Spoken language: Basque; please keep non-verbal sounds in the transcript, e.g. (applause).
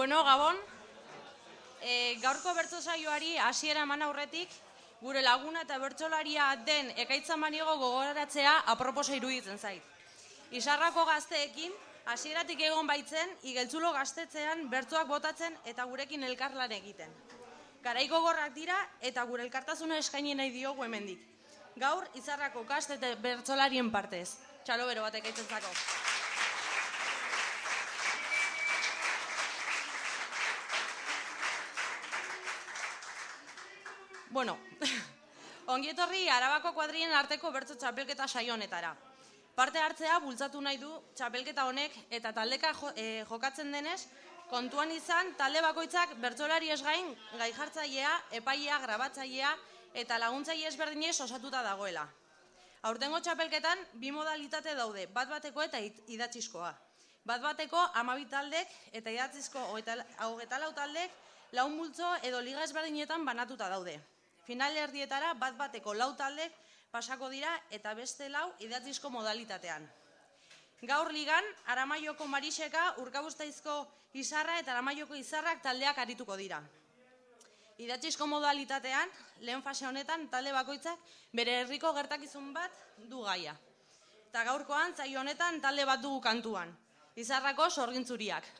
Bueno, Gabon, e, gaurko bertso saioari hasiera eman aurretik, gure laguna eta bertsolaria den ekaitza manigo gogoratzea aproposa iruditzen zait. Isarrako gazteekin, hasieratik egon baitzen, igeltzulo gaztetzean bertsoak botatzen eta gurekin elkarlan egiten. Garaiko gorrak dira eta gure elkartasuna eskaini nahi diogu hemendik. Gaur, izarrako gazte eta bertsolarien partez. Txalo bero batek eitzen Bueno, (laughs) ongietorri Arabako kuadrien arteko bertso txapelketa saio honetara. Parte hartzea bultzatu nahi du txapelketa honek eta taldeka eh, jokatzen denez, kontuan izan talde bakoitzak bertsolari ez gain gai jartzailea, epailea, grabatzailea eta laguntzaile ezberdinez osatuta dagoela. Aurtengo txapelketan bi modalitate daude, bat bateko eta idatzizkoa. Bat bateko amabi taldek eta idatzizko hogeta lau taldek laun multzo edo liga ezberdinetan banatuta daude final erdietara bat bateko lau taldek pasako dira eta beste lau idatzizko modalitatean. Gaur ligan, Aramaioko Mariseka, Urkabuztaizko Izarra eta Aramaioko Izarrak taldeak arituko dira. Idatzizko modalitatean, lehen fase honetan, talde bakoitzak bere herriko gertakizun bat du gaia. Eta gaurkoan, zai honetan, talde bat dugu kantuan. Izarrako sorgintzuriak.